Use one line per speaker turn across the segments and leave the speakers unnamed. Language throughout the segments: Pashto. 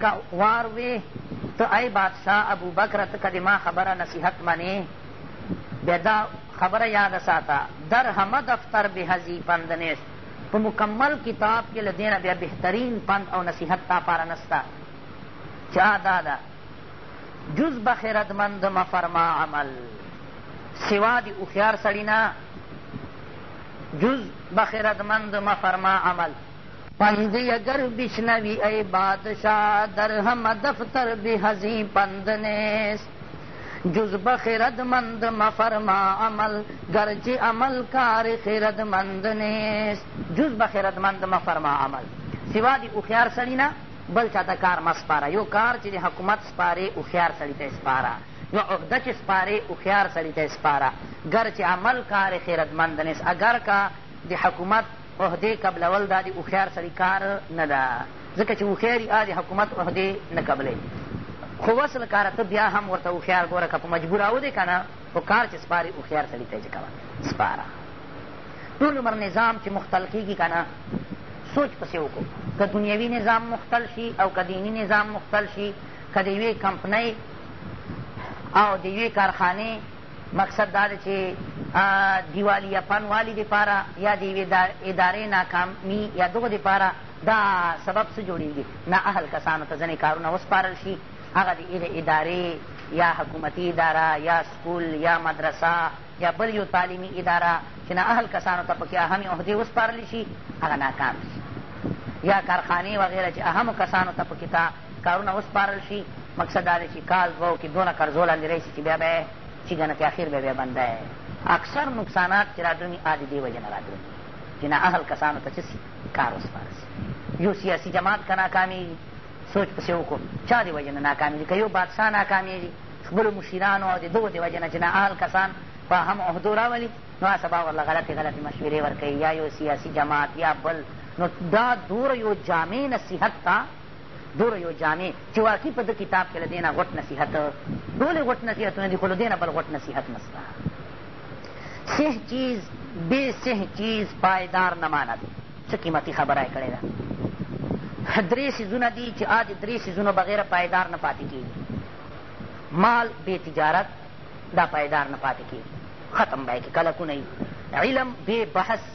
که وار وې ته ای بادشاه ابوبکره ته که د ما خبره نصیحت منې بیا دا خبره یاده ساته در همه دفتر به هذی پند نیست په مکمل کتاب کې له دې نه بیا بهترین پند او نصیحت تا پاره نسته چې آ دا ده جز به خردمند مفرما عمل سوا د هوښیار سړي نه جز به خردمند مفرما عمل پند اگر بشنوی ای بادشاه در همه دفتر بی هزین پند نیست جز به خردمند مفرما عمل گرچه عمل کار خردمند نیست جز به خردمند مفرما عمل سوا دی هوښیار سړي نه بل چاته کار مه سپاره یو کار چې د حکومت سپارې هوښیار سړي ته سپاره یو عهده چې سپارې هوښیار سړي ته سپاره ګرچې عمل کار خیرتمند نیست اگر که د حکومت عهدې قبلول دا د هوښیار سړي کار نه ده ځکه چې هوښیاري هغه د حکومت عهدې نه قبلوي خو وس له کاره ته بیا هم ورته هوښیار ګوره که په مجبوراو دی که نه خو کار چې سپاري هوښیار سړي ته یې چې کوه سپاره ټول عمر نظام چې مختل کېږي که نه سوچ پسې وکړو که دنیوي نظام مختل شي او که دیني نظام مختل شي که د یوې کمپنۍ او د یوې کارخانې مقصد دا دی چې دیوالیه پن والي دپاره یا د یوې ادارې ناکامي یا دغو دپاره دا سبب څه جوړېږي نا اهل کسانو ته ځینې کارونه وسپارل شي هغه د هغې ادارې یا حکومتي اداره یا سکول یا مدرسه یا بل یو تعلیمي اداره چې نا اهل کسانو ته پکې اهمې عهدې وسپارل شي هغه ناکام شي یا کارخانې وغیره چې اهمو کسانو ته پکې ته کارونه وسپارل شي مقصد دا دی چې کال دوو کې دونه قرضو لاندې راشي چې بیا به یې چې ګنه کې اخر به بیا بنده اکثر نقصانات چې رادرومي آ د دې وجې نه رادرومي چې نا اهل کسانو ته څه سي کار وسپارل سي یو سیاسي جماعت که ناکامېږي سوچ پسې وکړو چا د وجې نه ناکامېږي که یو بادشاه ناکامېږي خپلو مشیرانو او د دغو د وجې نه چې نا اهل کسان په هم عهدو راولي نو سبا ورله غلطې غلطې مشورې ورکوي یا یو سیاسي جماعت یا بل نو دا دوره یو جامع نصیحت ته ګوره یو جامع چې واقعي په ده کتاب کې له دې نه غوټ نصیحت ټولې غوټ نصیحتونه دي خو له دې نه بل غوټ نصیحت نسته صح چیز بې صح چیز پایدار نه ماند څه قیمتي خبره یې کړې ده درې څیزونه دي چې آ د درې څیزونو بغیر پایدار نه پاتې کېږي مال بې تجارت دا پایدار نه پاتې کېږي ختم به یې کلکونه علم بې بحث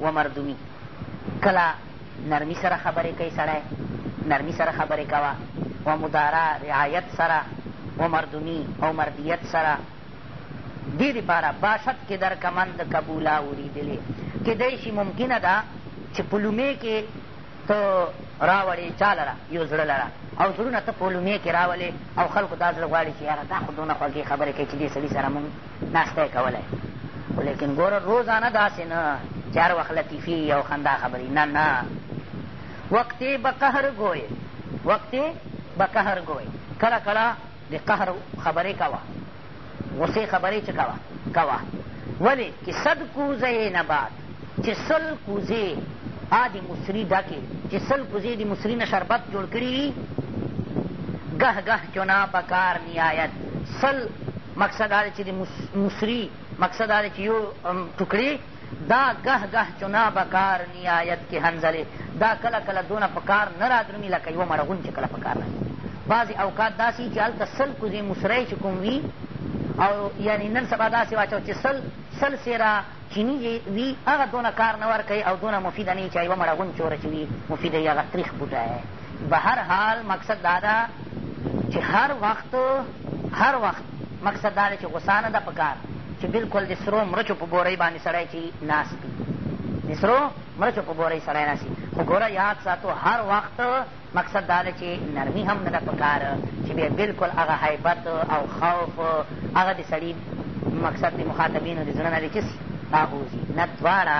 و مردمی کله نرمی سره خبرې کوي سړی نرمی سره خبرې کوه و مدارا رعایت سره و مردمی او مردیت سره دې دپاره باشد کې در کمند قبولا اوریدلې کیدای شي ممکنه ده چې په لومې کې ته راوړې چا لره یو زړه لره او زړونه ته په لومې کې راولې او خلکو دا زړه غواړي چې یاره دا خو دونه خوږې خبرې کوي چې دې سړي سره مونږ ناشته یې کولی خو لیکن ګوره روزانه داسې نه چې هر وخت لطیفې او خندا خبرې نه نه وقت بقهر گوئے وقت بقهر گوئے کله کله د قهر خبرې کوه غصې خبرې چې کوه کوه ولې که صد کوزه نبات چې سل کوزې آ د مصري ډکې چې سل کوزې د مصري نه شربت جوړ کړي وي ګه ګه چنا په کار می آید سل مقصد دا چې د مصري مقصد دا چې یو ټوکړې دا ګه ګه چنا به کار می آید کې هنزلې دا کله کله دونه په کار نه رادرومي لکه یوه مړغون چې کله په کار راځي بعضې اوقات داسې چې هلته سل کوزې مصرۍ چې کوم وي او یعنی نن سبا داسې واچو چې سل سل سیرا چینی یی وی هغه دونه کار نه ورکی او دونه مفیده نه یی چه یوه مړه غون چوره چی وی مفیده یی هغه تریخ بوټی بهر حال مقصد داده چه هر وخت هر وخت مقصد داده چه غصه نه ده پکار چه بلکل د سرو مرچو په بوری باندی سړی چی ناست وی د سرو مرچو په بوری سړی ناست وی خو ګوره یاد ساتو هر وخت مقصد دا ده چې نرمي هم نه ده په کار چې بیا بلکل هغه هیبت او خوف هغه د سړي مقصد د مخاطبینو د زړه نه دی چې سي راوځي نه دواړه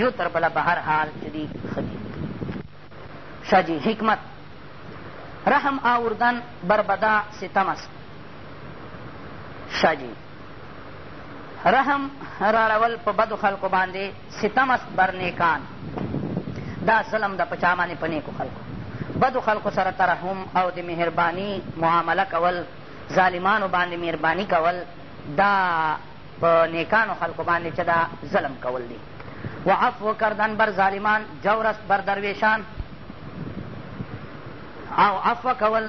یو تر بله به هر حال چې دوی ښه دي ښه جي حکمت رحم آوردن بر بدا ستم است ښه جي رحم راړول په بدو خلکو باندې ستم است بر نیکان، دا ظلم ده په چا باندې په نیکو خلکو. بدو خلکو سره ترحم او د مهرباني معامله کول، ظالمانو باندې مهرباني کول دا په نیکانو خلکو باندې چه ده ظلم کول دي. و عفو کردن بر ظالمان، جور است بر درویشان او عفو کول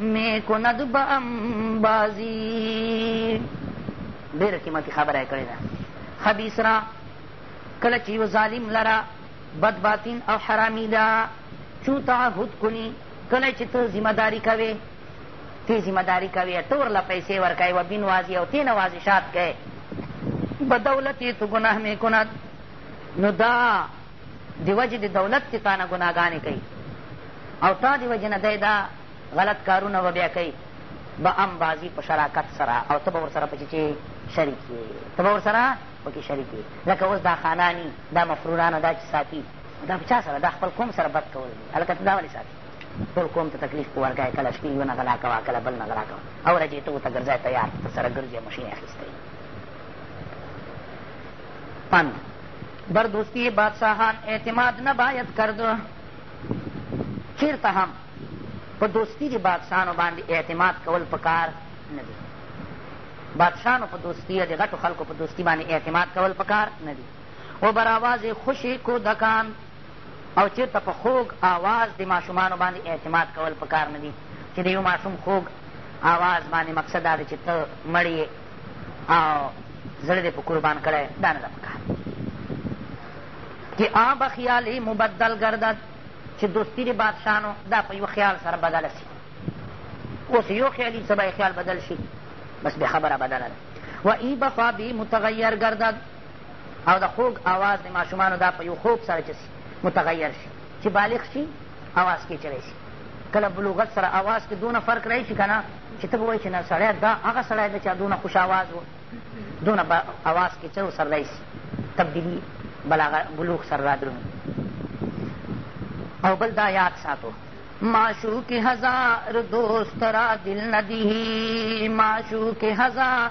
می کند به امبازی ډېره قیمتي خبره یې کړې ده خبیث را کله چې یو ظالم لره بد باطن او حرامي ده چو تعهد کني کله چې ته ذمه داري کوې تی ذمه داری کوي ته ورله پیسې ورکوې و بین واضح او تی نه واضحات کوې به دولت یې تو ګناه می کند نو دا د وجې د دولت چې تا نه ګناهګانې کوي او تا د وجې نه دی دا غلط کارونه به بیا کوي به هم بعضي په شراکت سره او ته به ورسره پکې چې شریک یې ته به ورسره پکې شریک یې لکه اوس دا خاناني دا مفرورانه دا چې ساتي دا په چا سره دا خپل قوم سره بد کول دي هلکه ته دا ولې ساتي ټول قوم ته تکلیف په ورکوې کله شپې یو نه غلا کوه کله بل نه غلا کوه او ورځې ته ورته ګرځی تیار ته سره ګرځې مشین اخیستی پند بر دوستی بادشاهان اعتماد نباید کرد چېرته هم په دوستی د بادشاهانو باندې اعتماد کول په کار نه دي بادشاهانو په دوستی یا د غټو خلکو په دوستی باندې اعتماد کول په کار نه دي و بر آواز خوشې کودکان او چېرته په خوږ آواز د ماشومانو باندې اعتماد کول په کار نه دي چې د یو ماشوم خوږ آواز باندې مقصد دا دی چې ته مړ او زړه دې په قربان کړی دا نه ده په کار چې آب خیالې مبدل ګردد چې دوستي د بادشاهانو دا په یو خیال سره بدله سي اوس یو خیالي څه به خیال بدل شي بس بې خبره بدله ده و ای بخوا بی متغیر ګردد او د خوږ آواز د ماشومانو دا په یو خوب سره چې متغیر شي چې بالغ شي اواز پیچلی شي کله بلوغت سره اواز کې دونه فرق رایي شي که نه چې ته به وایي چې نه سړی دا هغه سړی دی چې دونه خوش اواز و دونه به اواز کې څه سره رایي شي تبدیلي بلاغه بلوغ سره رادرومي او بل دا یاد ساتو معشوق هزار دوست را دل ندی معشوق هزار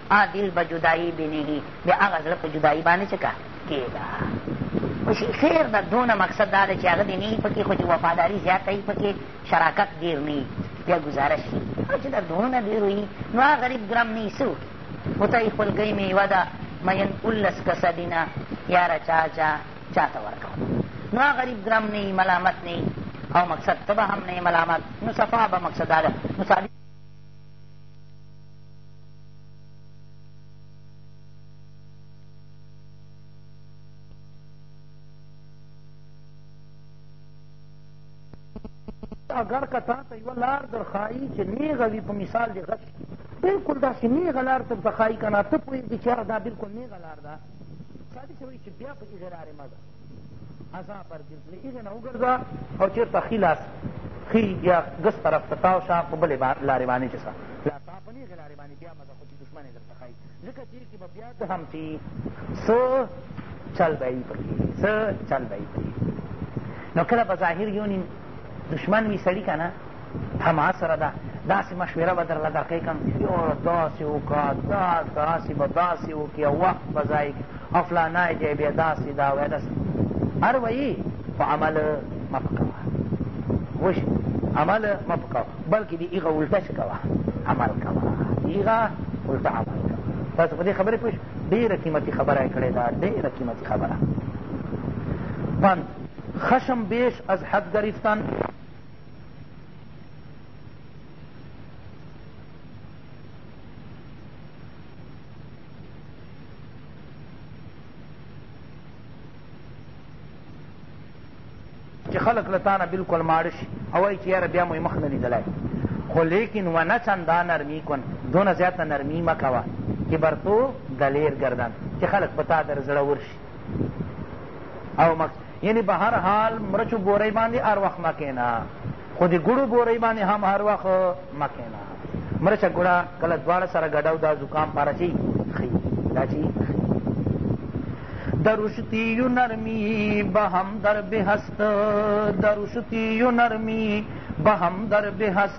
آ دل به جدائی به نه هی د هغه زړه په جدائی باندې څه کا کېږه خو شي خیر د دونه مقصد دا دی چې هغه دې نه په کې خو چې وفاداري زیاته وي په کې شراکت ډېر نه وي بیا ګزاره شي او چې دا دونه ډېر وي نو هغه غریب ګرم نه وي څه وکړي خو ته یې خپلګۍ میوه ده مین اولس کسه دینه یاره چا چا چا ته ورکوه نو هغه غریب ګرم نه وي ملامت نه وي او مقصد ته به هم نه ملامت نو صفا به مقصد دا ده نو
اگر که تا ته یوه لار درښایي چې نیغه وي په مثال د غش کي بلکل داسې نیغه لار ته درته ښایي که نه ته پوهېږې چې یاره دا بلکل نیغه لار ده صادق صاحب وایي چې بیا په هغې لارې مه ځه ازا پر ګرځي هغې نه وګرځه او چېرته ښي لاس ښي یا ګس طرف ته تاو شه په بلې لارې باندې چې څه لا تا په نېغې لارې باندې بیا مزه خو چې دښمن یې درته ښایي ځکه چې کې به بیا ته هم چې څه چل به یي پکې څه چل به یي پکې نو کله به ظاهر یو نیم دشمن وي سړي که نه همه سره ده داسې مشوره به درله درکوي که یاره داسې وکړه دا داسې به داسې وکړي او وخت به ضایع کړي او فلانی دی بیا داسې دا وایه داسې هر ویي خو عمل مه په کوه وش عمل مه په کوه بلکې د هغه الټه څه کوه عمل کوه د هغه الټه عمل کوه تاسو په دې خبرې پوه ډېره قیمتي خبره یې کړې ده ډېره قیمتي خبره پند خشم بیش از حد گرفتن چې خلق لتانه بالکل ماړه شي او وایي چې یاره بیا مو یې مخ نه لیدلی خو لیکن ونه چندا نرمی کن دونه زیاته نرمی مه کوه که بر تو دلیر گردن چې خلق په تا در زړه ورشي او مخ یعنی به هر حال مرچو بورۍ باندې هر وخت مه کېنه خو د ګړو بورۍ باندې هم هر وخت مه کېنه مرچه ګړه کله دواړه سره ګډه او دا زکام پاره چی خي دا چی درشتی و نرمی بهم در بهست درشتی و نرمی بهم در بهست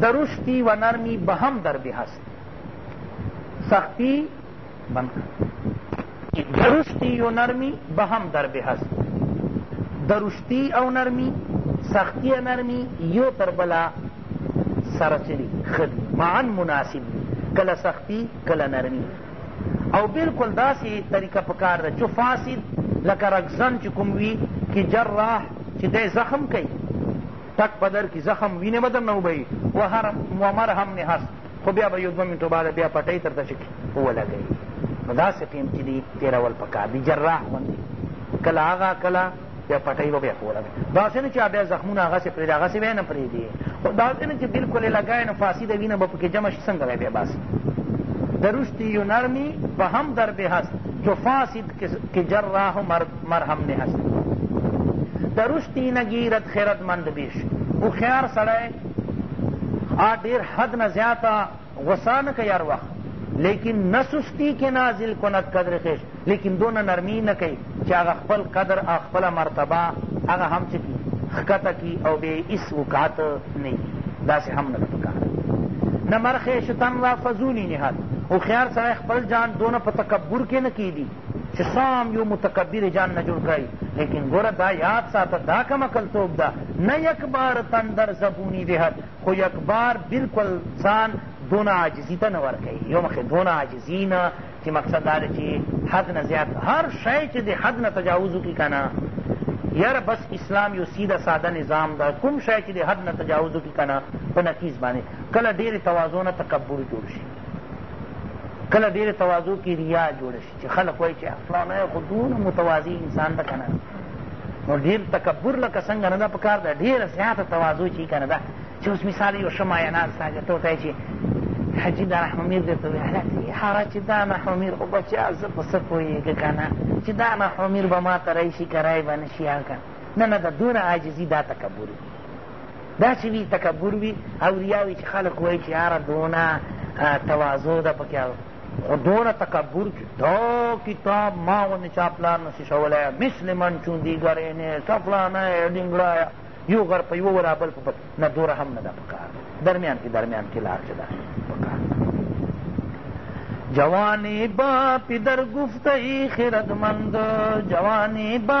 درشتی و نرمی به هم در به هست سختی بند درشتی و نرمی به هم در به هست درشتی او نرمی سختی او نرمی یو تر بلا سره چلی خدی معا مناسب کله سختی کله نرمی او بالکل داسی طریقه پکار ده چو فاسد لکه رگزن چکم وی که جراح چې دی زخم کوي ټک به درکړي زخم وینې به درنه وبهي و مرهم مې هست خو بیا به یو دوه منټو بعد بیا پټۍ درته چې ولګوي نو داسې ټیم چې دي تېرول پکار دي جراح غوندې کله هغه کله بیا پټۍ به بیا ولګوي داسې نه چې بیا زخمونه هغسې پرېږدي هغسې بیا نه پرېږدي خو داسې نه چې بلکل یې لګوي نو فاسده وینه به پکې جمع شي څنګه به بیا باسي درشتی یو نرمی به هم در به هست جو فاسد که جراح مرد مرهم نه هست درشتی نگیرد خردمند بیش هوښیار سړی آ ډېر حد نه زیاته غصه نه کوي هر وخت لیکن نه سستی کې نازل کند قدر خیش لیکن دونه نرمی نه کوي چې هغه خپل قدر او خپله مرتبه هغه هم چې کي ښکته کي او بې هېڅ وقعت نه داسې هم نه ده پکار نه مرخې شتن را فضولي نهاد هوښیار سړی خپل جان دونه په تکبر کې نه کیدي چې څام یو متکبر جان نه جوړ کړی لیکن ګوره دا یاد ساته دا کم عقلتوب ده نه یک بار تندر زبونی دهد خو یک بار بالکل ځان دونه عاجزی ته نه ورکوي یو مخې دونه عاجزی نه چې مقصد دا چې حد نه زیات هر شی چې د حد نه تجاوز وکړي که نه یاره بس اسلام یو سیده ساده نظام ده کوم شی چې د حد نه تجاوز وکړي که نه په نقیز باندې کله ډېرې تواضع نه تکبر جوړ شي کله ډېرې تواضع کې ریا جوړه شي چې خلک وایي چې فلانی خو دونه متواضع انسان ده که نه نو ډېر تکبر لکه څنګه نه ده په کار ده ډېره زیاته تواضع چې که نه ده چې اوس مثال یو ښه مایناز تاجر ته وتایي چې حاجي دا رحمامیر درته وایي هغه چې دا نحومیر خو بچیا زه په څه پوهېږه که نه چې دا نحومیر به ما ته راشي که رای به نه شي هلکه نه نه د دونه عاجزي دا تکبر وي داسې وي تکبر وي او ریا وي چې خلک وایي چې یاره دونه تواضع ده پکې خو دونه تکبر چې دا کتاب ما غوندې چا پلار نسي شولی مثل من چون دیګرې نه څه فلانه ډینګړایه یو غر په یوه ولا بل په بل نه دوره هم نه ده پکار درمیان کې درمیان کې لار چې ده پکار جوانی با پدر گفته خردمند جوانی با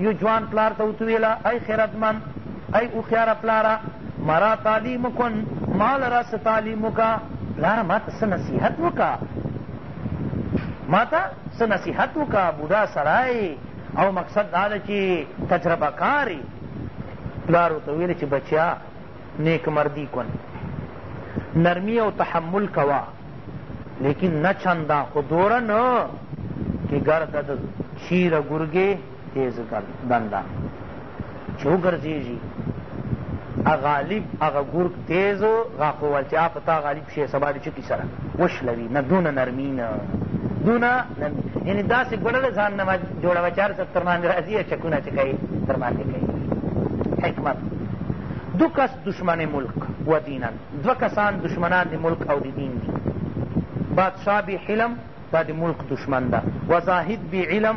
یو جوان پلار ته ورته ویله ای خیرتمند ای هوښیاره پلاره مرا تعلیم کن ما لرا څه تعلیم وکړه پلاره ما ته څه نصیحت وکړه ما ته څه نصیحت وکړه بوډا سړی او مقصد دا ده چې تجربه کار پلار ورته ویل چې بچیا نیکمردی کن نرمی او تحمل کوا لیکن نه چندان خو دوره نه که گردد شیر گرگې تیز دندان چې وګرځېږي غالب هغه ګرګ تیز غاښو ول چې هغه په تا غالب شي سبا د چوکي سره وشلوي نه دونه نرمي نه دونه نرمي یعنې داسې ګوړه د ځان نه مه جوړوه چې هر څه تر باندې راځي او چکونه چې کوي تر باندې کوي حکمت دو کس دشمن ملک و دینن دو کسان دشمنان د ملک او د دین دي بادشاه بی حلم دا د ملک دشمن ده و زاهد بی علم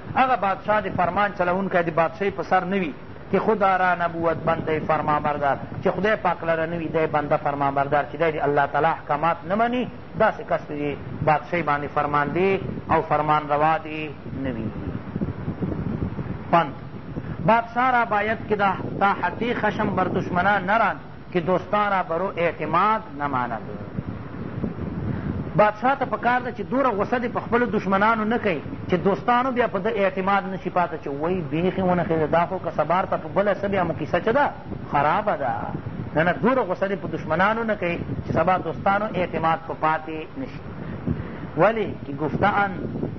هغه بادشاه د فرمان چلوونکی د بادشاهۍ په سر نه وي که خدا را نبوت بنده فرمانبردار چې خدای پاک لره نه وي دی بنده فرمانبردار چې دی د الله تعالی احکامات نه مني داسې کس په دې بادشاهۍ باندې فرماندې او فرمان روا دې نه وي پند بادشاه را باید که دا حقیق خشم بر دشمنان نراند که دوستان را برو اعتماد نه ماند بادشاه ته پکار ده چې دوره غوسه دې په خپلو دشمنانو نه کوي چې دوستانو بیا په ده اعتماد نه شي پاته چې وایي بیخې ونه خېده دا خو که سبار ته په بله څه بیا مو کیسه چه ده خرابه ده نه نه دوره غوسه دې په دشمنانو نه کوي چې سبا دوستانو اعتماد په پاتې نه شي ولې که گفتان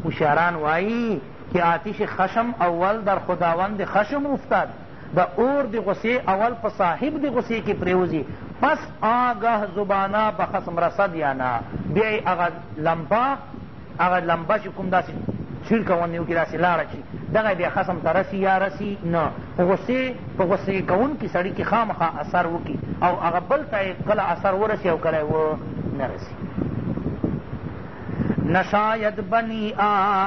هوشیاران وایي که آتش خشم اول در خداوند خشم افتاد د اور د غصې اول په صاحب د غصې کې پرېوځي پس آګه زبانه به خصم رسد یا نه بیا یې هغه لمبه هغه لمبه چې کوم داسې چیرکه غوندې وکړي داسې لاړه شي دغه بیا خصم ته رسي یا رسي نه په غصې په غصې کوونکي سړي کې خامخا اثر وکړي او هغه بل ته یې کله اثر ورسي او کله یې و نه رسي نشاید بنی آ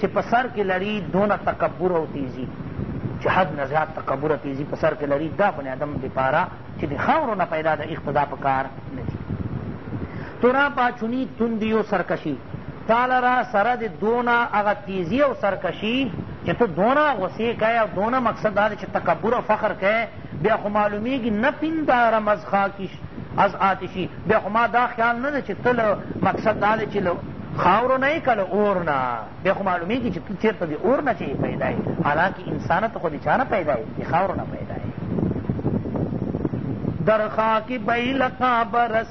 چې په سر کې لري دونه تکبر او تیزي چې حد نه زیات تکبر تیزي په سر کې لري دا بني آدم دپاره چې د خاورو نه پیدا د اقتدا په کار نه دي تورا پاچونی تندی او سرکشي تاله را سره د دونه هغه تیزي او سرکشي چې ته دونه غصې کوې او دونه مقصد دا دی چې تکبر او فخر کوې بیا خو معلومیږي نه پنداره مزخا کیش از آتشی بیا خو ما دا خیال نه ده چې ته له مقصد دا دی چې له خاورو نه که له اور نه بیا خو معلومیږي چې ته چېرته د اور نه چې پیدا یې حالانکه انسانه ته خو د چا نه پیدا یې د خاورو نه پیدا یې در خاک بیلقا برس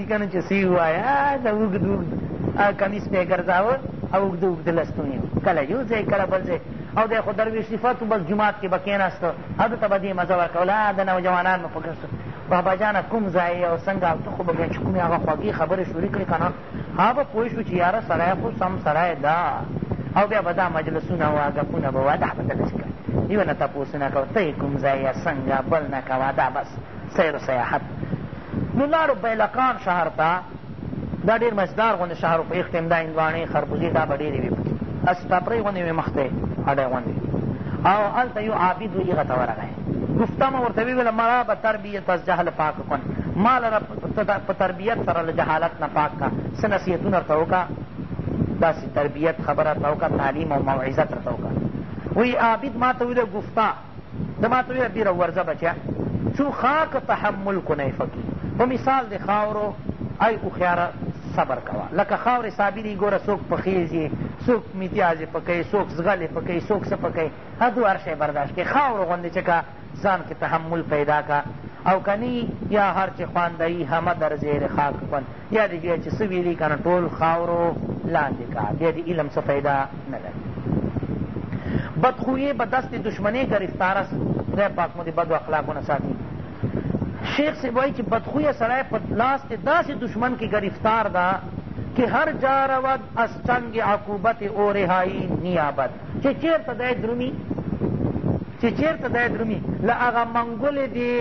راځي که نه چې سی ووایه د اوږد اوږد کمیس پې ګرځاوه او اوږده اوږده لستونې کله یو ځای کله بل ځای او دی خو درویش صفت بس جومات کې به کېناسته هلته به دې مزه ورکوله د نوجوانان به په ګرځو بابا جانه کوم ځای او څنګه او ته خو به چې کومې هغه خوږې خبرې شروع کړې که نه هغه به پوه شو چې یاره سړی خو سم سړی ده او بیا به دا مجلسونه وه ګپونه به وه دا به دلته یو نه تپوسونه کوه ته یې کوم ځای یا څنګه بل نه کوه دا بس سیر و سیاحت نو لاړو بیلقان شهر ته دا ډېر مزدار غوندې شهر و په هېښ ټایم دا هندواڼې خربوزې دا به ډېرې وې پکې هسې ټاپرۍ غوندې وې مخ ته یې هډی غوندې او هلته یو عابد و هغه ته ورغی گفتم ورته ویل مرا به تربیت از جهل پاک کن ما لره په تربیت سره له جهالت نه پاک کا څه نصیحتونه ورته وکړه داسې تربیت خبره ورته وکړه تعلیم او موعظت ورته وکړه وی عابد ما ته ویل گفتا ده ما ته ویل بیره ورځه بچیا څو خاک تحمل کنی فکی په مثال د خاورو ای هوښیاره صبر کوه لکه خاورې صابري ګوره څوک پخېږي څوک میتیازې پکوي څوک زغلې پکوي څوک څه پکوي هدو هر شی برداشت کوي خاورو غوندې چې که ځان کې تحمل پیدا که او کنی یا هر چې خواندهی همه در زیر خاک کن بیا دې بیا چې څه ویلي که نه ټول خاورو لاندې کا بیا دې علم څه فایده نه لري بدخویې به دست دشمنې ګرفتار است خدای پاک مو دې بدو اخلاقو نه ساتي شیخ صاحب وایي چې بدخویه سړی په لاس دې داسې دشمن کې ګرفتار ده که هر جا رود از چنگ عقوبت او رهایی نیابت چې چېرته دی درومي چې چېرته دی درومي له هغه منګولې دې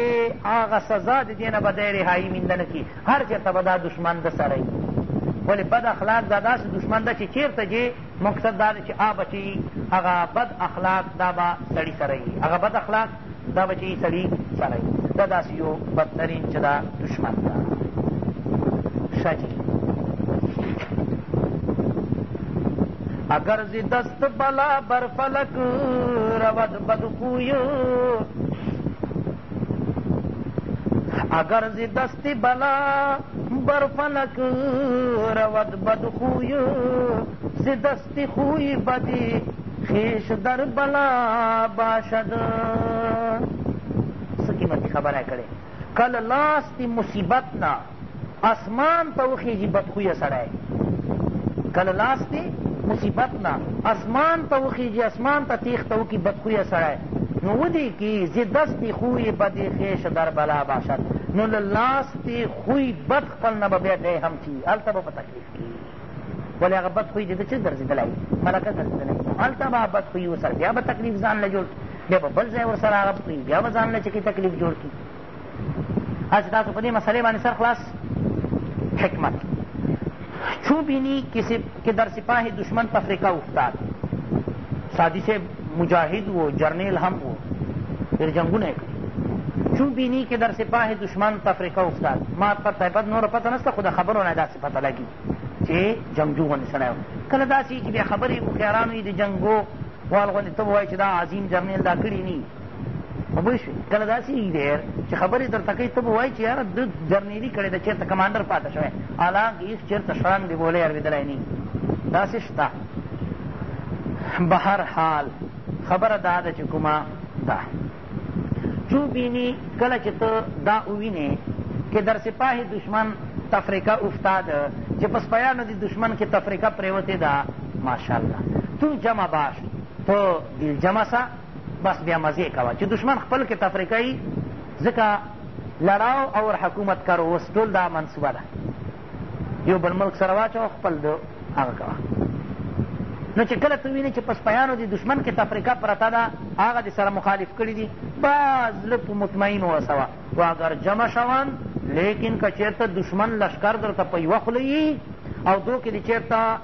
هغه سزا د دې نه به دی رهایي مینده نه کړي هر چېرته به دا دشمن ده سره وي ولې بد اخلاق دا داسې دشمن ده چې چېرته چې مقصد دا ده چې آ به چې هغه بد اخلاق دا به سړي سره وي هغه بد اخلاق دا به چې سړي سره وي دا داسې یو بدترین چې دا دشمن ده ښه جي اگر زی دست بلا بر فلک رود بدخوی اگر ز دست بلا بر فلک رود بد خوی ز دست خوی بدی خیش در بلا باشد سکی متی خبر ہے کرے کل لاس تی مصیبت نا اسمان ته وخېژي بدخویه سړی که له لاس دې مصیبت نه اسمان ته وخېژي اسمان ته تېښته وکړي بدخویه سړی نو ودې کی زی دستی خوی بدی خیش در بلا باشد نو له لاس دې خوی بد خپل نه به بیا دی هم چی هلته به په تکلیف کی ولی هغه بد خوی دې د چه ګرځېدلی ملکه ګرځېدلی هلته به بد خوی ورسره بیا به تکلیف ځان له جوړ بیا به بل ځای ورسره هغه بیا به ځان له چکې تکلیف جوړ کړي هسې تاسو په دې مسئلې باندې سر خلاص حکمت چون بینی که در سپاه دشمن پفرکا افتاد سادی سے مجاهد و جرنیل هم و پھر جنگونه کړي چون بینی که در سپاه دشمن پفرکا افتاد ما پر تایپت نور پته نسته خو د خبرو نه داسې پته لګي چې جنګجو غوندې سړی و کله داسې چې بیا خبرې هوښیارانو یې د جنګو وال غوندې ته ووایي چې دا عظیم جرنیل دا کړي نه خو پوه شوې کله داسې وي ډېر چې خبرې درته کوي ته به وایي چې یاره ده جرنیلي کړې ده چېرته کمانډر پاته شوی حالانکه هېڅ چېرته شرنګ د ګولۍ اورېدلی نه داسې شته به هر حال خبره دا ده چې کومه ده چو بینی کله چې ته دا ووینې که در سپاه دشمن تفریقه افتاد چې په سپیانو د دشمن کې تفریقه پرېوتې ده ماشاءالله تو جمع باش تو دل جمع سا بس بیا مزې کوه چې دشمن خپل کې تفرې کوي ځکه لړاو اور حکومت کر اوس ټول دا منصوبه ده یو بل ملک سره واچوه خپل د هغه کوه نو چې کله ته وینې چې په سپیانو د دشمن کې تفریقه پرته ده هغه د سره مخالف کړي دي باز زړه په مطمئن وسوه و اگر جمع شوان لیکن که چېرته دشمن لشکر درته په یوه خوله او دو کې دې چېرته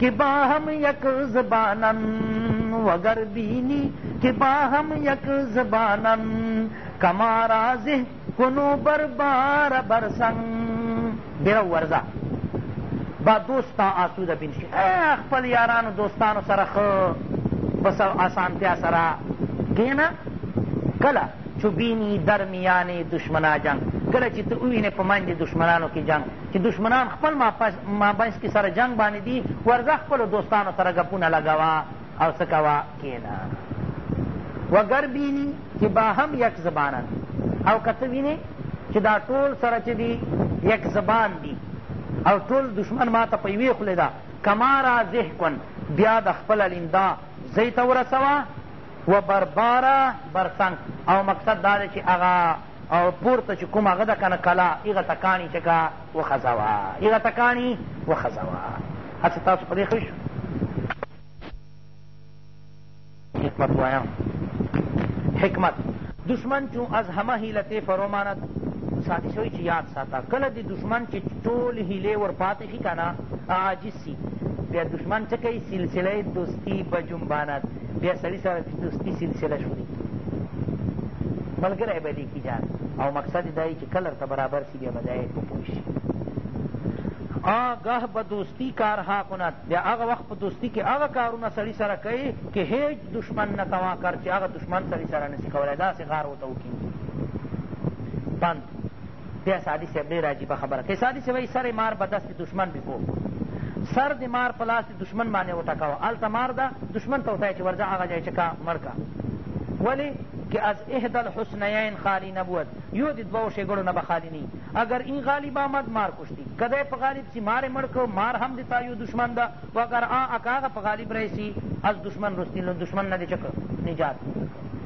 که با هم یک زبانن وگر بینی که با هم یک زبانن کما رازه کنو بر بار بر سنگ بیرو ورزا با دوستا آسوده بین شي خپل یارانو دوستانو سره ښه بس آسانتیا سره کینه کله چو بینی در میان دشمنا جنگ کله چې ته ووینې په منځ دشمنانو کې جنګ چی دشمنان خپل مابنځ کی سره جنګ باندی دی ورځه خپلو دوستانو سره ګپونه لګوه او څه کوه کینه وګر بینی چی با هم یک زبانن او که ته وینې چې دا ټول سره چې دي یک زبان دي او ټول دشمن ما ته په یوې خولې ده کما را زه کن بیا د خپله لیندا زی ته ورسوه و برباره برسنګ او مقصد دا دی چې هغه او پورته چې کوم هغه ده که نه کلا هغه ته کاڼي چې کا وخځوه هغه ته کاڼي وخځوه هسې تاسو په دې ښه شو حکمت وایم حکمت دشمن چون از همه حیلتې فروماند ساتي شوی چې یاد ساته کله د دشمن چې ټول حیلې ورپاتې کېږي که نه عاجز سي بیا دښمن څه کوي سلسله دوستي بجنباند بیا سړي سره د دوستي سلسله شروع ملګری به دې کي جان او مقصد دا چې کله ورته برابر سي بیا به دا په پوه شي آگه به دوستی کارها کند بیا هغه وخت په دوستی کې هغه کارونه سړي سره کوي که هیڅ دشمن نه توا کر چې هغه دشمن سړي سره نسي کولی داسې غار ورته وکړي پند بیا سعدي صاحب ډېر عجیبه خبره کوي سعدي صاحب وایي سر مار به دست دشمن بي پو سر د مار په لاس د دشمن باندې وټکوه هلته مار ده دشمن ته وښایه چې ورځه هغه ځای چې کا مړ کا ولې که از احد الحسنیین خالی نبود یو د دوو شګړو نه به خالی نی اگر این غالب آمد مار کشتی کدی په غالب سی مار مړ کو مار هم د تا یو دشمن ده و اگر آ اکاغه په غالب رسی از دشمن رستی نو دشمن نه دې چکه نجات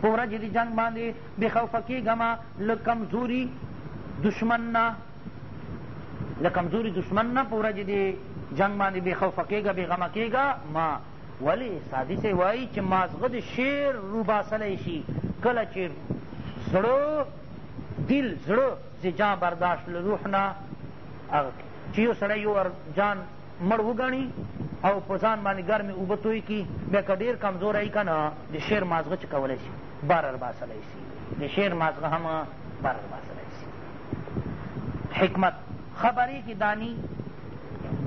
په ورځ د جنګ باندې بې خوفه کېږم له کمزوري دشمن نه له کمزوري دشمن نه په ورځ د جنګ باندې بې خوفه کېږه بې غمه کېږه ما ولې سادي صاحب وایي چې مازغه د شعر روباسلی شي کله چې زړه دل زړه زجا برداشت له روح نه چې یو سړی یو جان مړ وګڼي او په ځان باندې ګرمې اوبه توی کړي بیا که ډېر کمزوری وي که نه د شعر مازغه چې کولی شي بار ورباسلی شي د شعر مازغه هم بار ورباسلی شي حکمت خبرې کې دانی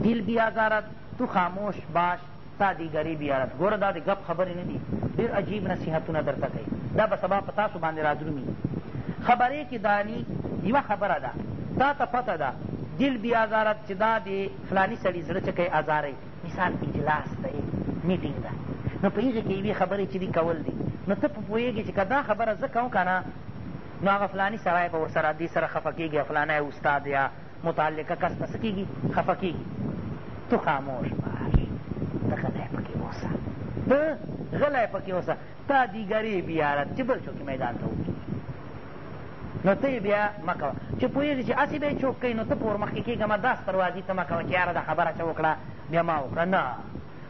دل بیازارت تو خاموش باش تا دیګری بیارت ګوره دا د ګپ خبرې نه دي ډېر عجیب نصیحتونه درته کوي دا به سبا په تاسو باندې رادرومي خبرې کې دانی یوه خبره ده تا ته پته ده دل بی ازارت چې دا د فلاني سړي زړه چې کوي ازاروي مثال اجلاس دی میټینګ ده نو په هغې کې یوې خبرې چې دي کول دي نو ته په پوهېږې چې که دا خبره زه کوم که نه نو هغه فلاني سړی به ورسره دې سره خفه کېږي فلانی استاد یا متعلقه کس ته څه کېږي خفه کېږي تو خاموش باش ته غلی پکې اوسه ته غلی پکې اوسه تا دیګرې بیارت چې بل چوکې میدان ته وکړي نو ته یې بیا مه کوه چې پوهېږي چې هسې به یې چوک کوي نو ته په ورمخکې کېږه مه داس پروازي ته مه کوه چې یاره دا خبره چا وکړه بیا ما وکړه نه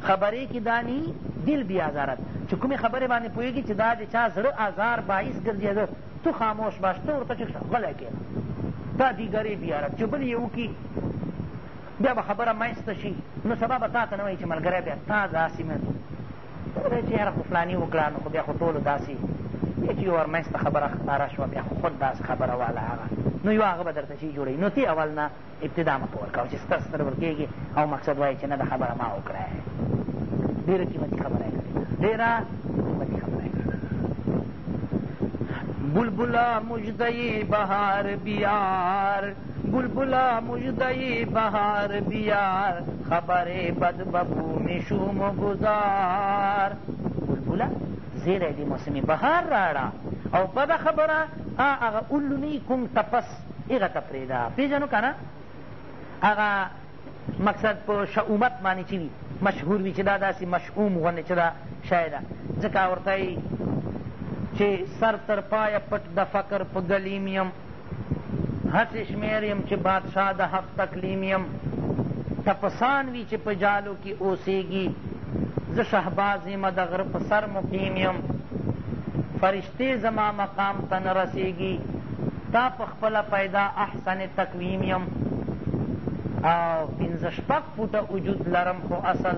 خبرې کې دا نی دل بیازارت چې کومې خبرې باندې پوهېږي چې دا د چا زړه ازار باعث ګرځېده تو خاموش باش ته ورته چوپ شه غلی کېنه دا دیګرې بیارت چې بل یې وکړي بیا به خبره منځته شي نو سبا به تا ته نه وایي چې ملګری بیا تا داسې مه وایي چې یاره خو فلاني وکړه نو خو بیا خو ټولو داسې بیا چې یو ورمنځ ته خبره ښکاره شوه بیا خو خود داسې خبره واله هغه نو یو هغه به درته شي جوړوي نو تې اول نه ابتدا مه کول کوه چې ستر ستر ورکېږي او مقصد وایي چې نه دا خبره ما وکړه ډېره قیمتي خبره یې ډېره قیمتي خبره یې بلبلا مجدی بهار بیار بلبلا مژده یی بهار بیار خبر بد به بومي شو مو ګذار بلبلا زیری د موسم بهار راړه او بده خبره هغه اولونی کوم تپس هغه ته پرېږده پېژنو که نه هغه مقصد په شعومت باندې چې وي مشهور وي چې دا داسې مشعوم غوندې چې دا شی ده ځکه ورته چې سر تر پایه پټ د فقر په ګلیم یم هسې شمېر یم چې بادشاه د هفت تکلیم یم ته په سان وي چې په جالو کې اوسېږي زه شهباز یم د غره په سر مقیم یم فرشتې زما مقام ته نه رسېږي تا په خپله پیدا احسن تقویم یم او پنځه شپږ فوټه وجود لرم خو اصل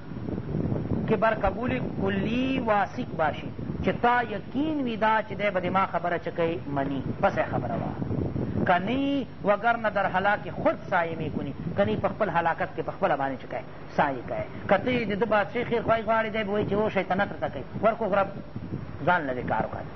که بر قبول کلی واثق باشی چه تا یقین وی دا چه دی به د ما خبره چه کئ منی پس خبره وا که نی وگر نه در هلاک خود سعی می کنی که نی په خپل هلاکت کی په خپله باندې چه کئ سعی کئ که ته د ده بادشاهی خیر خواهی غواړی دی به وای چه او شیطنت رته کئ ورکو غرب ځان له کار وکړه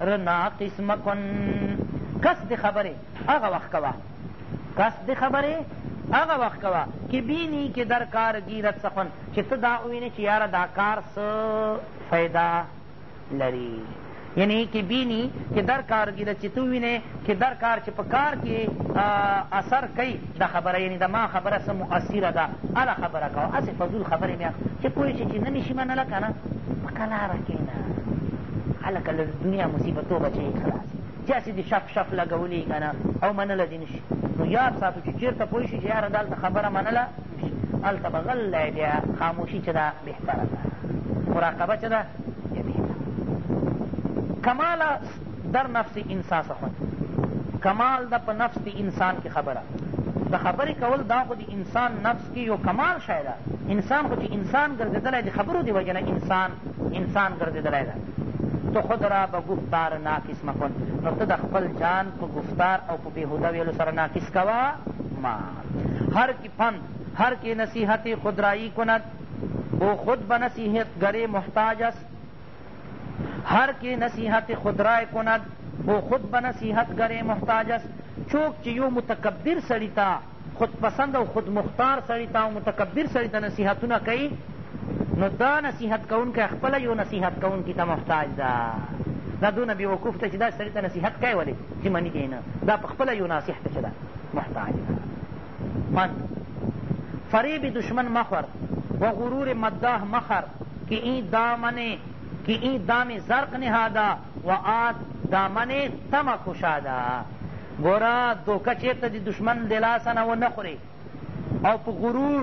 ر ناقص مکن کس د خبرې هغه وخت کوه کس د خبرې هغه وخت کوه که بینی که در کار گیرد سخن چې ته دا ووینې چې یاره دا کار څه فایده لري یعنی که بینی که در کار گیرد چې ته ووینې که در کار چې په کار کې اثر کوي دا خبره یعنی د ما خبره څه مؤثره ده هله خبره کوه هسې فضول خبرې مې چې پوه شي چې نه نشي منله که نه په کلاره کښېنه هلکه له دنیا مصیبتو به چېرې خلاص شي چې هسې دې شف شف لګولي که نه او منله دې نه شي نو یاد ساتو چې چېرته پوه شي چې یاره دلته خبره منله نه شي هلته به غلی بیا خاموشي چې ده بهتره ده مراقبه چې ده بیا بهتره کمال در نفس انسان څخه کمال ده په نفس د انسان کې خبره د خبرې کول دا خو د انسان نفس کې یو کمال شی ده انسان خو چې انسان ګرځېدلی د خبرو د وجې نه انسان انسان ګرځېدلی دی تو خود را به ګفتار ناقص مکن نو ته د خپل جان په ګفتار او په بېهوده ویلو سره ناقص کوه ما هر کی پند هر کی نصیحت خود رایی کند او خود به نصیحت گری محتاج است هر کی نصیحت خود رای کند او خود به نصیحت گری محتاج است چوک چې یو متکبر سړي ته خود پسند او خود مختار سړي ته او متکبر سړي ته نصیحتونه کوي نو دا نصیحت کوونکی خپله یو نصیحت کوونکي ته محتاج ده دا دونه بېوقوف ته چې دا سړي ته نصیحت کوي ولې چې مني دی نه دا په خپله یو ناصح ته چې ده محتاج ده من فریب دشمن مخور و غرور مداح مخر که این دامن که این دام زرق نهادا و آت دامن تم کشادا ګوره دوکه چېرته د دشمن د لاسه نه ونه خورې او په غرور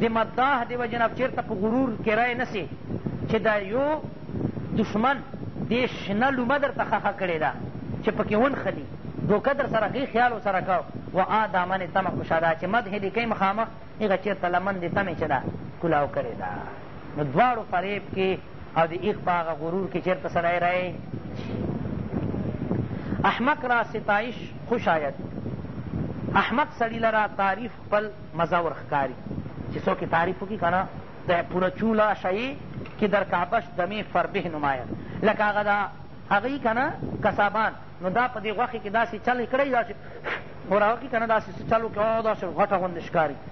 د مداح د وجې نه چېرته په غرور کې رای نه سې چې دا یو دشمن دې شنه لومه درته ښخه کړې ده چې پکې ونښلي دوکه در سره غي خیال ورسره کو و آ دامن تمه خوشه ده چې مدح دې کوي مخامخ هغه چېرته لمن دې تمې چې ده کلاو کړې ده نو دواړو فریب کې او د ایخ په هغه غرور کې چېرته سړی رایې احمق را ستایش خوش آید احمق سړي لره تعریف خپل مزه ورښکاري چې څوک یې تعریف وکړي که نه د پوره چولا شیې کې در کعبش دمې فربه نماید لکه هغه دا هغوی که نه کسابان نو دا په دې غوښې کې داسې چل یې کړی داسې وراوکړي که نه داسې څه چل وکړي او داسې غټه غوندې ښکاري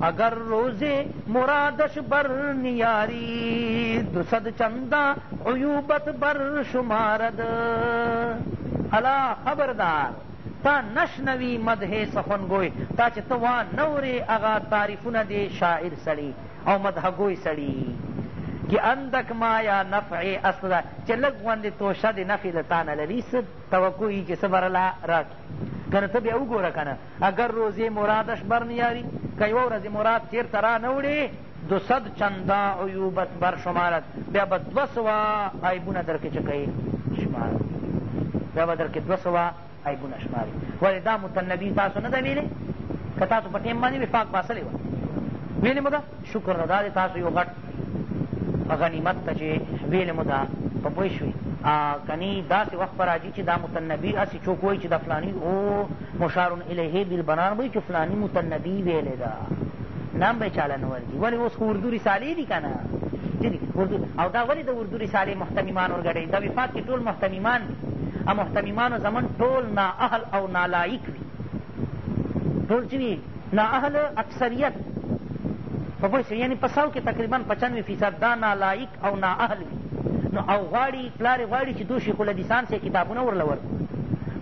اگر روز مرادش بر نیاری دو صد چنداں عیوبت بر شمارد الا خبردار تا نشنوی مدح سخن گوی تا چه ته وا نه اوری هغه تعریفونه دی شاعر سړی او مدح گوی سړی که اندک ما یا نفع اصل چه لږ غوندې توشه د نفع له تانه لري څه توقع یي چې څه به راله راکړي که نه ته بیا وګوره که نه اگر روزی مرادش بر نیاری که یوه ورځ مراد تیر ته را نه وړې دو صد چندا عیوبت بر شمارت بیا به دوه سوه عیبونه در کې چکوي شمارت بیا به در کې دوه سوه عیبونه شماري ولې دا متنبي تاسو نه ده ویلې که تاسو په ټیم باندې وفاق باسلې وه ویلې مو ده شکر ده دا تاسو یو غټ غنیمت ته چې ویلې مو ده په پوه شوي کنی داسې وخت به راځي چې دا متنبي هسې څوک وایي چې دا فلاني او مشار الیه بالبنان وایي چې فلاني متنبي ویلې ده نام به یې چاله نه ورځي ولې اوس خو اردو رسالې دي که نه او دا ولې د اردو رسالې محتمیمان ورګډوي دا وفاق کې ټول محتمیمان دي او محتمیمانو زمن ټول نااهل او نالایق وي ټول چې وي نااهل اکثریت په پوه شوې یعنې په سو کې تقریبا پچانوي فیصد دا نالایق او نااهل وي نو او غواړي پلار یې غواړي چې دو شیخ الحدیثان سه کتابونه ورله ورکړي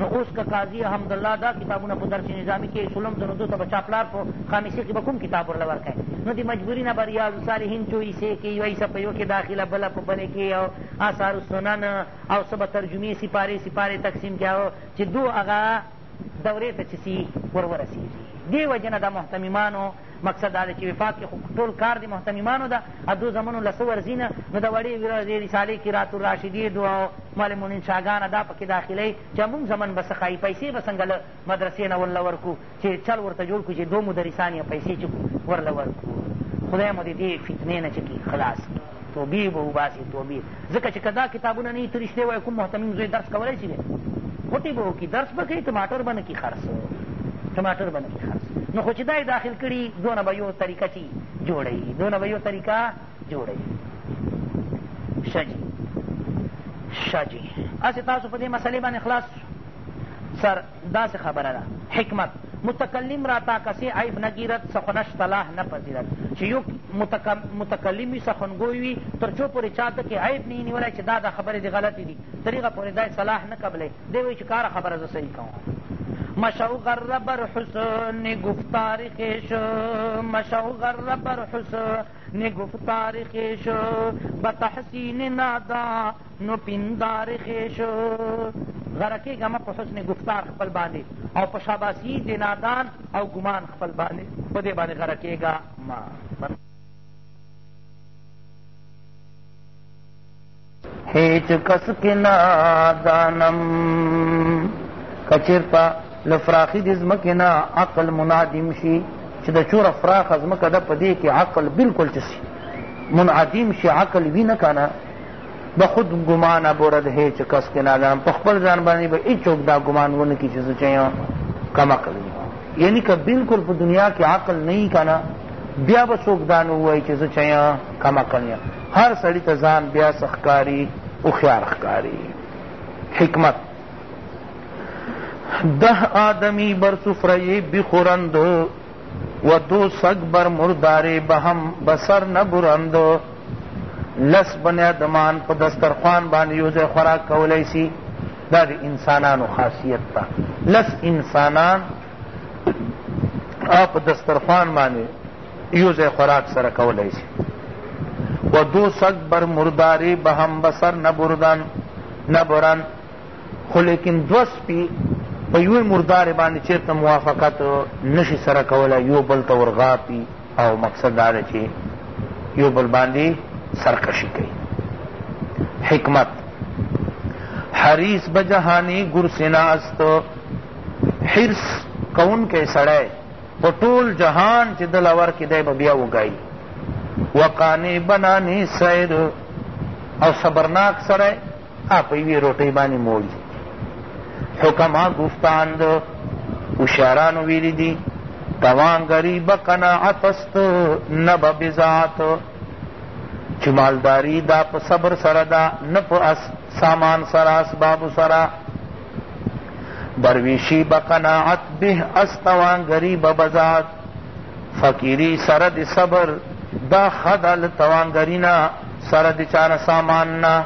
نو اوس که قاضي حمدالله دا کتابونه په درس نظامي کې سلم د نو دو ته به چا پلار په خامسې کې به کوم کتاب ورله ورکړي نو د مجبوري نه به ریاض صالحین چوي سې کې یو ایسه په یو کې داخله بله په بله کې او آثار السنن او څه به ترجمې سپارې سپارې تقسیم کړي چې دو هغه دورې ته چې سي ور ورسېږي دې وجې نه د محتممانو مقصد دا دی چې وفاق کې خو ټول کار د محتممانو ده ادو زمنو له څه ورځي نه نو د وړې ورځې رسالې کې رات الراشدې دعا معلم مونین شاګانه دا پکې داخلوي چې موږ زمن به څه ښایي پیسې به څنګه له مدرسې نه ورله ورکړو چې چل ورته جوړ کړو چې دو مدرسان یې پیسې چې ورله ورکړو خدای مو د دې فتنې نه چې خلاص توبې به وباسي توبې ځکه چې که دا کتابونه نه یې ته رښتې وایې کوم محتمیم زوی درس کولی شي دی غوټې به وکړي درس به کوي ټماټر به نه کړي خرڅ ټماټر به نه کړي خرڅ نو خو چې دا یې داخل کړي دونه به یو طریقه چې جوړوي دونه به یو طریقه جوړوي ښه جي ښه جي هسې تاسو په دې مسئلې باندې خلاص سر دا څه خبره ده حکمت متکلم را تا کسی عیب نگیرد سخنش صلاح نپذیرد چې یو متکلم وي سخنګوی وي تر څو پورې چا ده کې عیب نه نیولی چې دا دا خبرې دې غلطې دي تر هغه پورې دا صلاح نه قبلی دی وایي چې کاره خبره زه صحیح کوم مشو غر بر حسن گفتار خیش مشو غر بر حسن گفتار خیش بتحسین نادا نو پندار خیش غرقی گم په حسن گفتار خپل باندې او په شاباسی د نادان او ګمان خپل باندې په دې باندې غرقېږه ما هیچ کس کې نادانم که چېرته له فراخي د ځمکې نه عقل منادم شي چې د چوره فراخه ځمکه ده په دې کې عقل بلکل چې منعدم شي عقل وي نه که نه به خود ګمان برد ہے چې کس کې نادام په خپل ځان باندې به هیڅوک دا ګمان ونه کړي چې زه چې یم کم عقل یعنی که بالکل په دنیا کې عقل نه وي که نه بیا به څوک دا نه ووایي چې زه چې یم کم عقل یم هر سړي ته ځان بیا څه ښکاري هوښیار ښکاري حکمت ده آدمی بر سفره بخورند و دو سگ بر مرداری به هم به سر نه برند لس بني ادمان په دسترخوان باندې یو ځای خوراک کولی سي دا د انسانانو خاصیت ده لس انسانان په دسترخوان باندې یو ځای خوراک سره کولی سي و دو سگ بر مرداری به هم به سر نه بردن نه برند خو لیکن دوه سپي په یوې مردارې باندې چېرته موافقت نشي سره کولی یو بل ته ورغاپي او مقصد دا دی چې یو بل باندې سرکشي کوي حکمت حریص به جهاني ګرسنا است حرص کوونکی سړی په ټول جهان چې د لور کې دی به بیا وګایي وقانع بناني سیر او صبرناک سړی په یوې روټۍ باندې موړ دي حکما گفتاند هوښیارانو ویلي دي توان غریب قناعت است نه به بزاعت چې مالداري دا په صبر سره ده نه په سامان سره اسباب سره درویشی به قناعت به است توان غریب بزاعت فقیری سره د صبر دا خدل توانګرینا سره د چانه سامان نه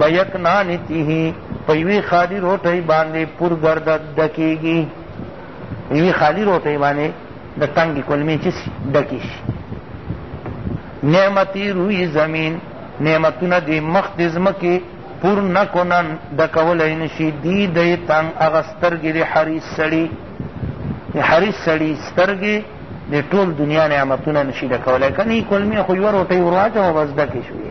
بیکنان تیه په یوی خالی روټی باندې پر ګرده دکیږي یوی خالی روټی باندې د تنګې کلمې چې ډکې شي نعمتي روی زمین نعمتونه دې مخ دې ځمکې پر نه کنن ډکولی نه شي دی دی تنګ هغه سترګې د حریص سړي د حریص سړي سترګې د ټول دنیا نعمتونه نه شي ډکولی که نه کلمې خو یوه روټۍ ورواچوه بس ډکې شوې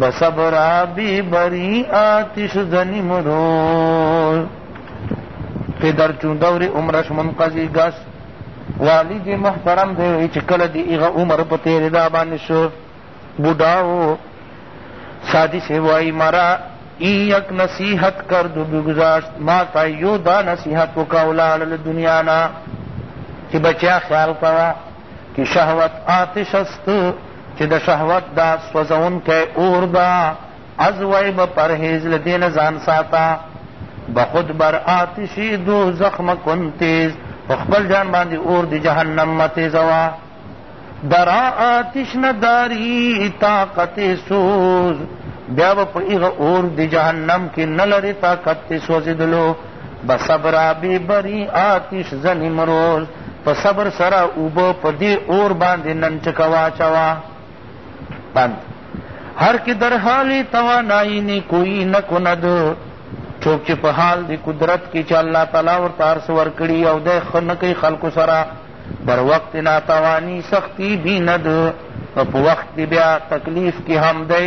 بصبر آبی بری آتش زنی مرور پدر چون دور عمرش منقضی گس والد محترم دی وی چې کله دی ایغه عمر په تیرې دا باندې شو بوډاو سادی سے وائی مرا ای یک نصیحت کر دو بگذاشت ما تا یو دا نصیحت وکا ولاړل دنیا نا چې بچیا خیال کوه کې شهوت آتش است چې د شهوت دا سوځونکی اور ده ازوی به پرهیز له دې نه ځان ساته به خود بر آتشي دوزخ مکن تیز په خپل جان باندې اور د جهنم مه تیزوه درا آتش نه داری طاقت سوز بیا به په هغه اور د جهنم کې نه لرې طاقت سوځېدلو به صبر آبی بری آتش ز نیمروز په صبر سره اوبه په دې اور باندې نن ټکه واچوه بند هر که در حال توانایی نه کوئی نه کند څوک چې په حال د قدرت کې چې الله تعالی ورته هر څه ورکړي او دی ښه نه کوي خلکو سره بر وقت ناتوانی سختی بیند په وخت بیا تکلیف کی هم دی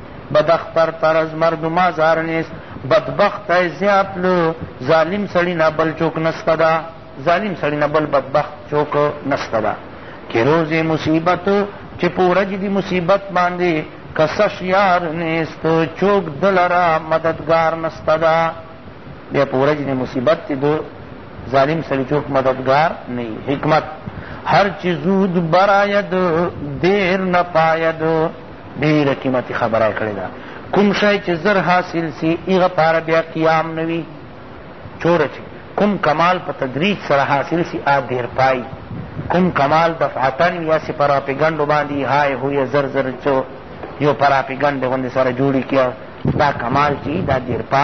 بداختر تر از مردم آزار نیست بدبخت ای زیات له ظالم سړي نه بل چوک نسته ده ظالم سړي نه بل بدبخت چوک نسته ده که روز مصیبت چې په ورځې د مصیبت باندې کسش یار نیست چوک دلرا مددگار نسته ده بیا په ورځې د مصیبت کې د ظالم سړي چوک مددگار نه حکمت هر چی زود براید دیر نپاید ډېره قیمتي خبره یې کړې ده کوم شی چې زر حاصل سي هغه پاره بیا قیام نه وي چوره چې کوم کمال په تدریج سره حاصل سي آ دیر پای کوم کمال دفعتن یا سی پراپیګنډو باندې های هوی زر زر چو یو پراپیګنډ غوندې سره جوړي کیا دا کمال چې دا دیر پا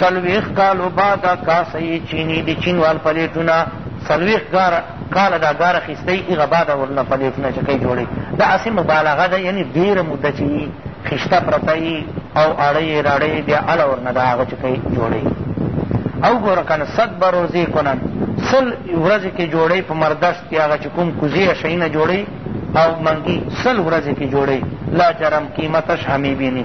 څلوېښت کالو بعد کاسه یې چیني د چین وال پلیټونه څلوېښت کاله دا ګار اخیستی هغه بعد ورنه پلیټونه چې کوي جوړوي دا هسې مبالغه ده یعنې ډېره موده چې وي خیشته پرته وي او اړۍ یې راړۍ یې بیا اړه ورنه دا هغه چې کوي جوړوي او ګوره که نه صد به روزې کنن سل ورځې کې جوړوي په مردش کې هغه چې کوم کوزې شیونه جوړوي او منګي سل ورځې کې جوړوي لا جرم قیمتش همې بیني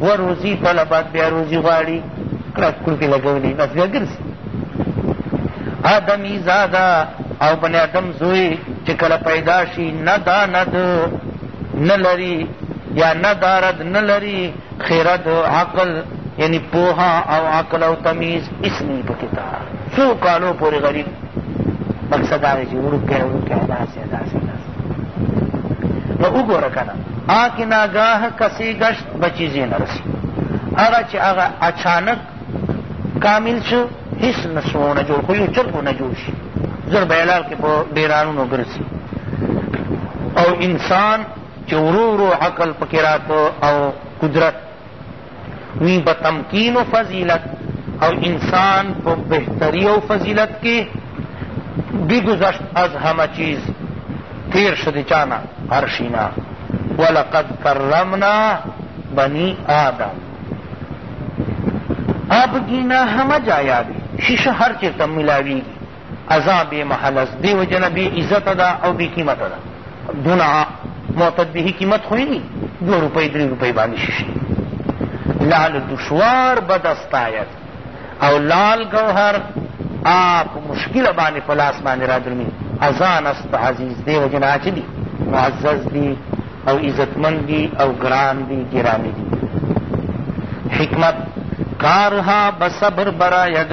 و روزي طلبات بیا روزي غواړي کلک کړو کې لګولي بس بیا ګرځي آدمی زاده او بني آدم زوی چې کله پیدا شي نه داند نه لري یا نه دارد نه لري خیرد عقل یعنی پوها او عقل او تمیز اس نه پکې تا څو کالو پورې غریب مقصد هغه چې وړوکی وړوکی داسې داسې نو وګوره کنه آ کې ناګاه کسې ګشت به چیزې نه رسي هغه چې هغه اچانک کامل شو هیڅ نه شو نه جوړ خو یو چرګ نه جوړ شي زر بیلال کې په بیرانونو ګرځي او انسان چې ورو ورو عقل پکې راته او قدرت نی په تمکین و فضیلت او انسان په بهتری او فضیلت کې بگذشت از همه چیز تیر شد چانا عرشینا ولقد کرمنا بنی آدم اب گینا همه جایا دی شیشه هر چیرته ملاویږي ازا بی محل است دی وجنه بی عزت ده او بی قیمت ده دونعا معتد به قیمت خو نه دو روپۍ درې روپۍ باندې شیشي لال دشوار بد استاید او لال گوهر آپ مشکل باندې په لاس باندې را درمي ازان است عزیز دی وجنه چې دي معزز دي او عزتمند دي او ګران دي ګرامي دي حکمت کارها بصبر براید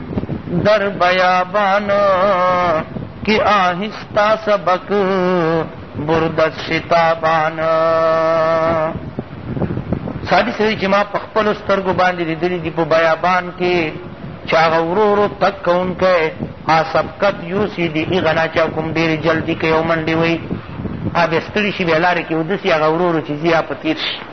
در بیابانو کی آہستہ سبق بردت شتابان سادی سری چې ما په خپلو سترګو باندې لیدلي دي په بیابان کې چې هغه ورو ورو تګ کوونکی ها سبقت یوسي دي هغه نه چا کوم ډېرې جلدي کوي او منډې وایي هغه بیا ستړي شي بیا لارې کې اودسي هغه ورو ورو چې ځي هغه په تېر شي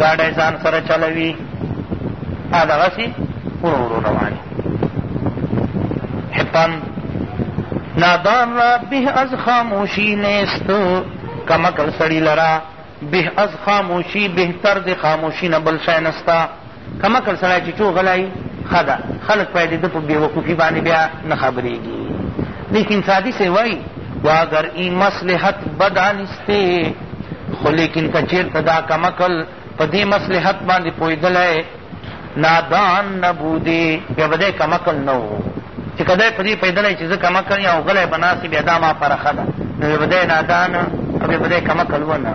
ګاډی ځان سره چلوي هغه دغسې ورو ورو روان حپن نادان را به از خاموشی نیست کمکل سړي لرا به از خاموشی بهتر د خاموشی نه بل شی نسته کم عقل سړی چې څو غلی ښه ده خلک باید د ده په بېوقوفي باندې بیا نه خبرېږي لیکن سادي صاحب وایي و اگر این مصلحت بدانستی خو لیکن که چېرته دا کم عقل په دې مصلحت باندې پوهېدلی نادان نبودی بیا به دی کم عقل نه و چې که دی په دې پوهېدلی چې زه کم عقل یم او غلی به ناست بیا دا ما پرخه ده نو بیا به دی نادان او بیا به دی کم عقل ونه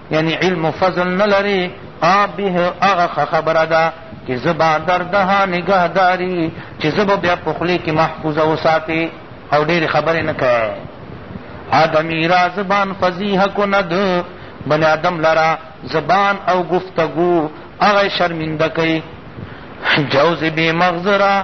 یعنی علم و فضل نلری آب به اغخ خبر دا چې زبا در دها نگه داری چې زبا بیا پخلی کې محفوظه وساتي او ډېرې خبرې نه کوي آدمی را زبان فضیح کند بنی آدم لرا زبان او گفتگو اغی شرمنده کئی جوز بی مغزرا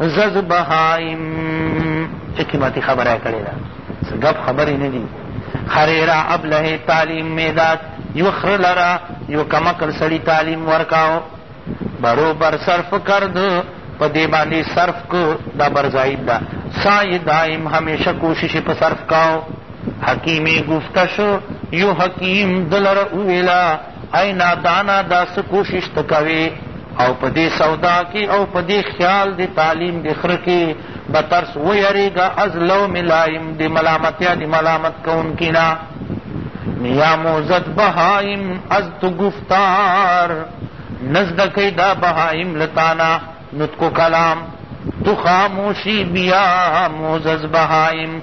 زز بهایم چه قیمتی خبره کړی ده څه ګپ خبرې نه دي خرې را ابله تعلیم میداد یو خره لره یو کمکل سړي تعلیم ورکاو بروبر صرف کرد په دې باندې صرف کو دا برزاید ده سای دائم همیشه کوشش په صرف کاو حکیم گفته شو یو حکیم دلر اویلا ای نادانه دا څه کوشش ته کوې او په دې سودا کې او په دې خیال د تعلیم د خره کې به ترس ویرېږه از لوم لایم د ملامتیا د ملامت کوونکي نه نیا موزد بهایم از تو گفتار نزده کوي دا بهایم لتانا نطق کلام تو خاموشی بیا موزز بهایم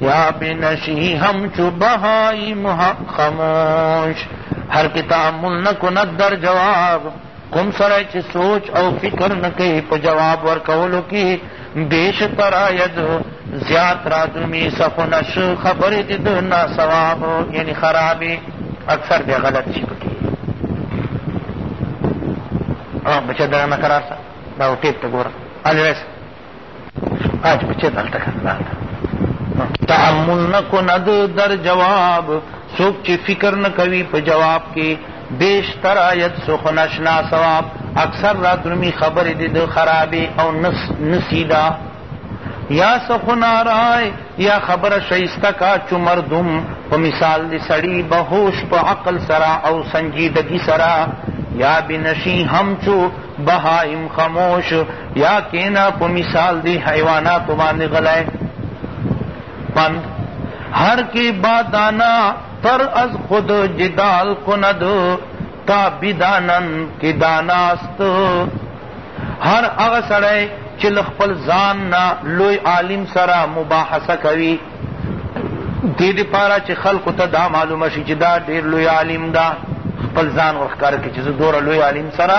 یا بنشی هم چو بهای محق خموش هر که تعمل نکند در جواب کوم سره چې سوچ او فکر نه کوي په جواب ورکولو کې بیش تراید زیات رادمی سخنش خبرې دې د ناسواب یعنی خرابې اکثر بیا غلط شي پکې بچه درنه قرار سه دا ټیپ ته ګوره الویس آج بچے دلتا کرنا تعمل نہ کند در جواب سوک چی فکر نہ کوی پا جواب کی بیشتر آیت سخنش ناسواب اکثر را درمی خبر دید خرابی او نس نسیدہ یا سخنا رائے یا خبر شایسته کا چو مردم په مثال دی سړی به هوش په عقل سرا او سنجیدگی سرا یا بنشی همچو بهایم خاموش یا کینا په مثال دی حیواناتو باندې غلای پند هر کی با دانا تر از خود جدال کند تا بدانن کی داناست هر هغه سړی چې له خپل ځان نه لوی عالم سره مباحثه کوي دې دپاره چې خلکو ته دا معلومه شي چې دا ډېر لوی عالم ده خپل ځان ورښکاره کړي چې زه دوره لوی عالم سره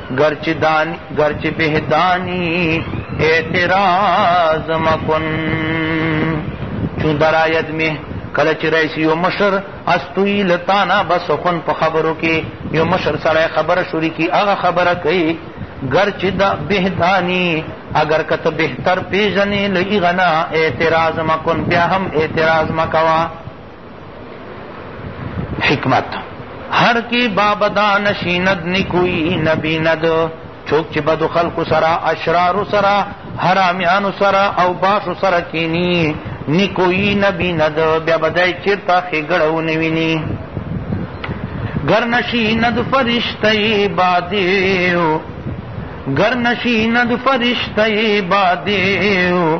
گرچه دانی گرچه به دانی اعتراض مکن چون برایت می کله چې رئیس یو مشر استوی لتانا بس خون په خبرو کې یو مشر سره خبره شروع کی هغه خبره کوي گرچه دا بهدانی اگر کته بهتر پیژنې لئی غنا اعتراض مکن بیا هم اعتراض مکوا حکمت هر کی باب دا نشیند نکوی نبیند چوک چې بدو خلکو سره اشرارو سره حرامیانو سره او باشو سره کینی نکوی نبیند بیا بدای چیرته ښېګړه ونه ویني گرنشیند فرشته بادیو گرنشیند فرشته بادیو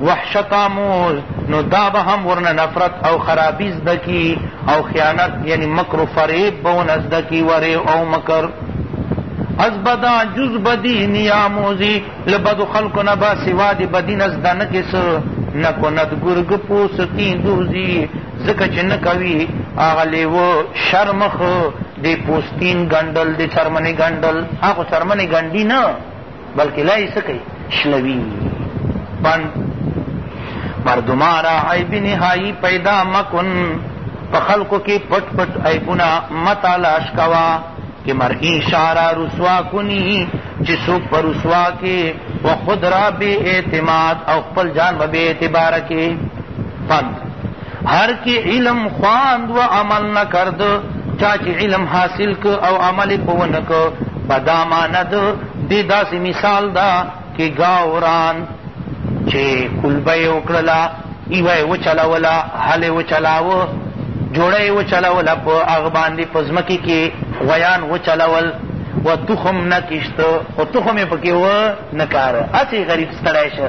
وحشت آموز نو دا به هم ورنه نفرت او خرابی زده کی او خیانت یعنی مکر و فریب به ونه زده کی وری او مکر از بدا جز بدی نیاموزی لبد خلق نبا سوا دی بدی نزده نکس نکند گرگ پوستی دوزی زکه چې نه کوي هغه لیوه شرمخ د پوستین ګنډل د څرمنې ګنډل هغه څرمنې ګنډي نه بلکې لا یې څه کوي شلوي پن مردمارا عیب نهایی پیدا مکن په خلکو کې پټ پټ عیبونه مه تالاش کوه کہ مر اشارہ رسوا کنی چې څوک پر رسوا کې و خود را بے اعتماد او خپل جان به بے اعتبار کې پند هر که علم خواند و عمل نکرد چا چه علم حاصل که او عمل په ونه که په دا معنی ده دې داسې مثال ده که ګاو ران چې کلبه یې وکړله ایوه یې وچلوله هل یې وچلاوه جوړه یې وچلوله په هغه باندې په ځمکې کې غویان وچلول و تخم نه کشت خو تخم یې پکې و نه کاره هسې غریب ستړی شه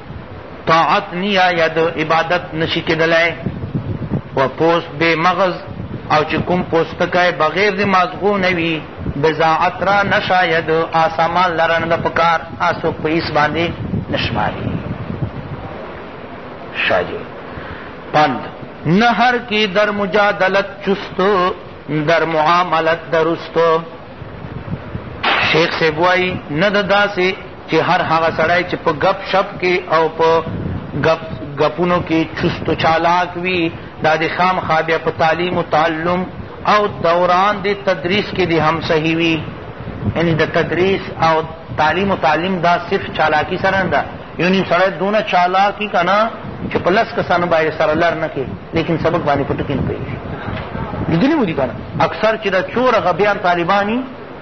طاعت نیا یا د عبادت نشي کېدلای و پوست بې مغز او چې کوم پوستکی بغیر د مازغو نه وي بضاعت را نه شاید آسامان لرنه ده پکار آسوک په ایس باندې نشماري شاجي پند نه هر کی در مجادلت چست در معاملت درست شیخ سے بوائی نه د داسې چې هر هغه سړی چې په ګپ شپ کې او په ګپ ګپونو کې چست و چالاک وي دا دې خامخا بیا په تعلیم و تعلم او دوران دې تدریس کې دې هم صحیح وي یعنی د تدریس او تعلیم و تعلیم دا صرف چالاکی سره نه ده یعنی سړی دونه چالاکی که نه چې په لس کسانو باندې سره لر نه کې لیکن سبق باندې په ټکي نه پوهېږي لیدلي مو دي که نه اکثر چې دا چور غبیان طالباني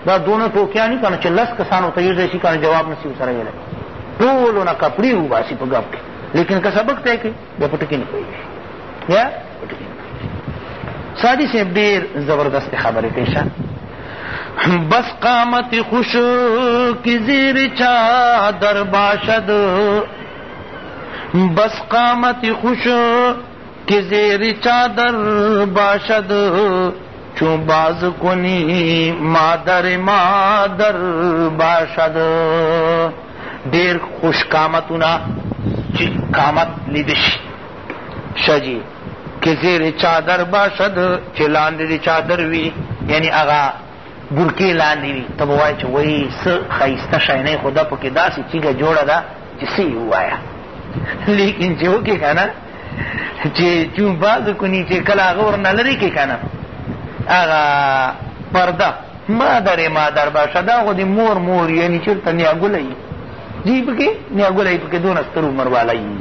دا دونه ټوکیا نه کنه چې لس کسانو ته یوځای شي کنه جواب نسی سره ویلی ټولو نه کپړي وباسي په ګپ کې لیکن که سبق طی کړي بیا په ټکي نه پوهېږي بیا په ټکي نه پوهېږي سادي صاحب ډېر زبردست خبرې کوي شه بس قامت خوش کی زیر چا در باشد بس قامت خوش کی زیر چا در باشد چو باز کنی مادر مادر باشد دیر خوش کامتونا چی کامت لیدش شجی که زیر چادر باشد چی لاندی دی چادر وی یعنی اغا برکی لاندی وی تب وای چی وی سا خیستا شینه خدا پکی دا سی چیگا جوڑا دا چې سی وایا لیکن چې وکي کنه چې چون باز کونی چې کلا غور نه لري کې کنه هغه پرده ما درې ما در باشه دا خو دې مور مور یعنی چېرته نیاګولای دی پکې نیاګولای پکې دونه ستر عمر والا یي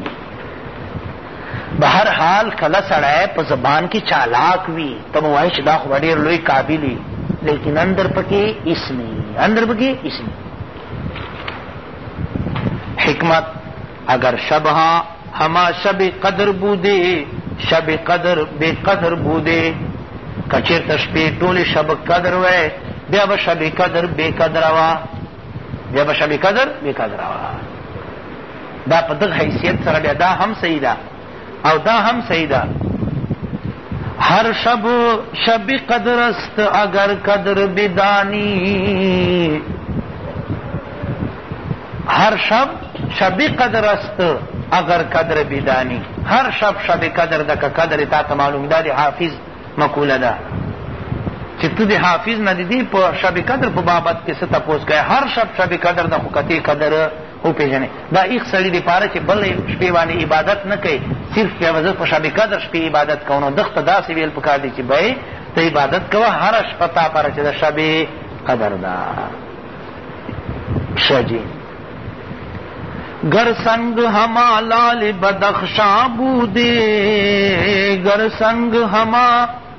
بهر حال کله سړی په زبان کې چالاک وي ته به وایي چې دا خو به ډېر لوی قابل وي لیکن اندر پکې اسمي اندر پکې اسمي حکمت، اگر شب ها هما شب قدر بودې، شب قدر بې قدر بودې، که چېرته شپې ټولې شب قدر وای، بیا به شب قدر بې قدره وه، بیا به شب قدر بې قدره وه. دا په دغه حیثیت سره بیا دا هم صحیح ده. او دا هم صحیح ده هر شب شب قدر است اگر قدر بدانی هر شب شب قدر است اگر قدر بدانی هر شب شب قدر ده که قدر تا ته معلوم ده د حافظ مقوله ده چې ته د حافظ نه د دې په شب قدر په بابت کې څه تپوس کوې هر شب شب قدر ده خو که قدر وپېژنئ دا ایخ سړي دپاره چې بلې شپې باندې عبادت نه کوي صرف بیا زه په شب قدر شپې عبادت کوم نو دښته داسې ویل پکار دي چې بی ته عبادت کوه هره شپه تا پاره چې د شب قدر ده ښه جي گر سنگ ہما لال بدخشاں بودے گر سنگ ہما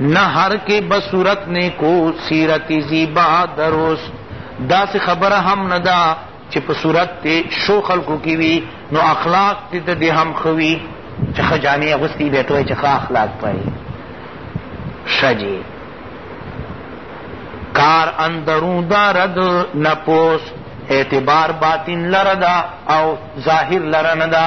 نه هر کې به صورت نیکو سیرت زیبا دروس داسې خبره هم نه ده چې په صورت ته شو خلکو کې وي نو اخلاق دې ته دې هم ښه وي چې ښه جامې اغوستي بیا ته وایي چې ښه اخلاق پایي ښه جي کار اندرون دارد نپوس اعتبار باطن لردا او ظاهر لرندا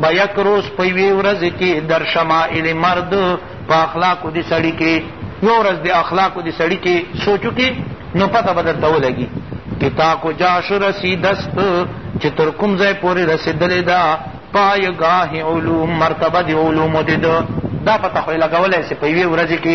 به یک روز په یوې ورځې کې در شمائل مرد په اخلاقو د سړي کې یو ورځ د اخلاقو د سړي کې سوچ وکړي نو پته به درته ولګي چې تا کو جاش رسیدست چې تر کوم ځای پورې رسېدلې ده پایګاه علوم مرتبه د علومو د ده دا پته خو یې لګولی چې په یوې ورځې کې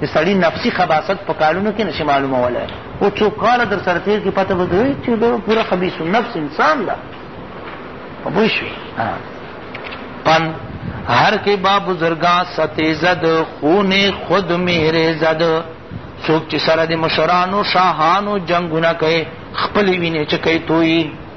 د سړي نفسي خباثت په کارونو کې نشي معلومولی او څو کاله در سره تېر کړي پته به درېږي چې دا پوره خبیث النفس انسان ده په پوه شوې پن هر کې با بزرګا ستېزد خون خود مهرې زد څوک چې سره د مشرانو شاهانو جنګونه کوي خپلې وینې چې کوي تویي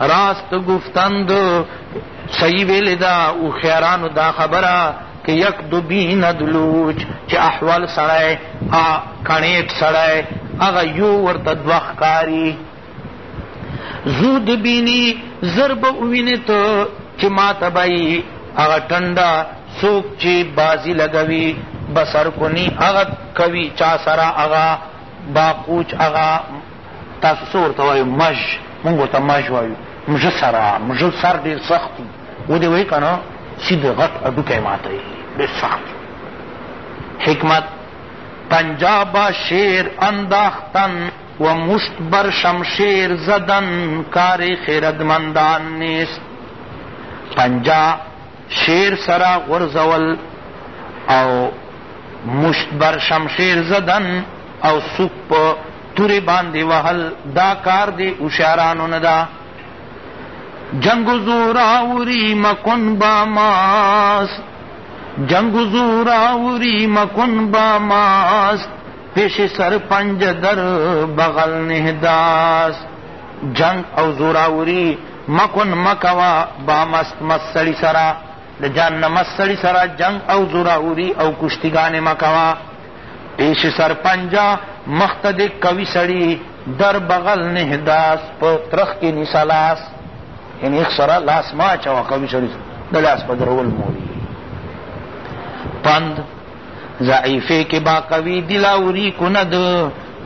راست گفتند صحیح ویل دا او خیرانو دا خبره که یک دو بین دلوچ چه احوال سړی کنیټ سړی هغه یو ورته دوه ښکاري زود بینی ضرب وینې ته چې ما ته به یې هغه ټنډه څوک چې بازی لګوي بسر کنی هغه کوي چا سره هغه باقوچ هغه تاسو څه ورته وایو مژ مونږ ورته مژ وایو مژ سره مژ سر ډېر سخت وي ودې وایي که نه سید غټ هډوکی ماتوي ډېر سخت حکمت پنجاب شیر انداختن و مشت بر شمشیر زدن کار خیردمندان نیست پنجاب شیر سره غورځول او مشت بر شمشیر زدن او سوک په تورې باندې وهل دا کار دې هوښیارانو نه ده جنگ و زوراوری مکن با ماست جنگ و زوراوری مکن با ماست پیش سر پنج در بغل نهداست جنگ او زوراوری مکن مکوا با مست مست سړی سره د جان نه مست سړی سره جنگ او زوراوری او کشتیګانې مکوا پیش سر پنجا مخت د کوي سړی در بغل نه داس په ترخ کې نسلاس یعنی ایک سره لاس ما چوا کوي سړی د لاس په درول موري پند ضعیفه کې با کوي دلاوري کند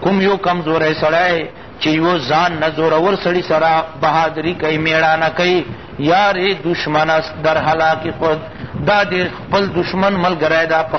کوم یو کمزورې سړی چي يو ځان نه زورور سړي سره بهادري کوي ميړانه کوي يار ئې دښمن است در هلاکي خود دا دي خپل دښمن ملګری ده په